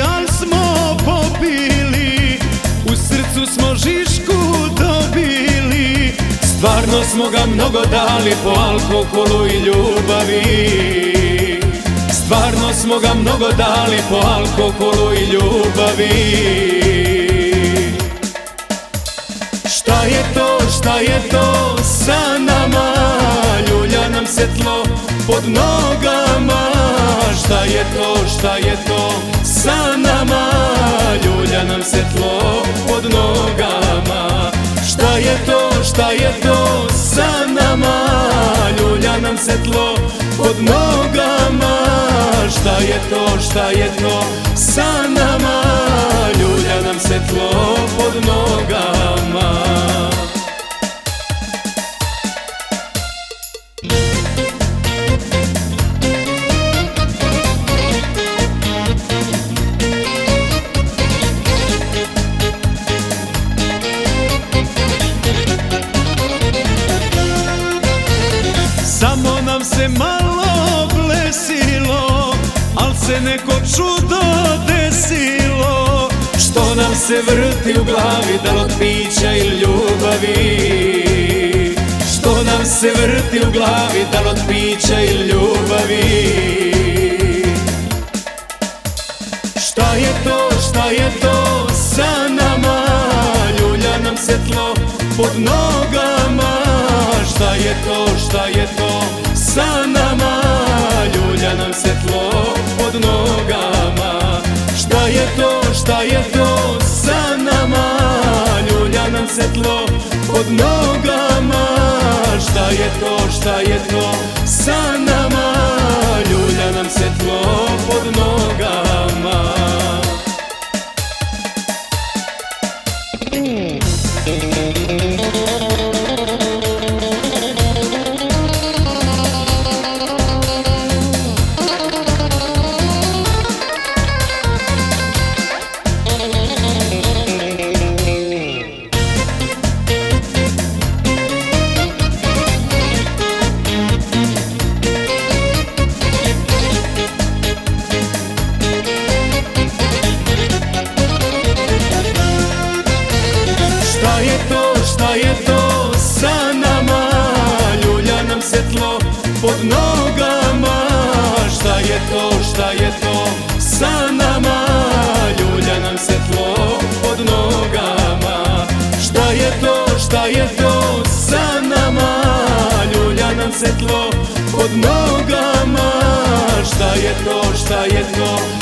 Al smo popili U srcu smo žišku dobili. Stvarno smo ga mnogo dali Po alkoholu i ljubavi. Stvarno smo ga mnogo dali Po alkoholu i ljubavi. Šta je to, šta je to sa nama? Ljulja nam se tlo pod nogama. Šta je to, šta je to. Se tlo pod nogama. Šta je to, šta je to sa nama Ljulja nam se tlo se malo blesilo Al se neko čudo desilo. Što nam se vrti u glavi Da od pića ili ljubavi? Što nam se vrti u glavi Da od pića ili ljubavi? Šta je to, šta je to sa nama? Ljulja nam se tlo pod nogama. Šta je to, šta je to sa nama Ljulja nam se tlo pod nogama. Šta je to, šta je to sa nama Ljulja nam se tlo pod nogama. Šta je to, šta je to je to sa nama. Ljulja nam se tlo pod nogama. Šta je to, šta je to sa nama? Ljulja nam se tlo pod nogama. Šta je to, šta je to sa nama? Ljulja nam se tlo pod nogama. Šta je to, šta je to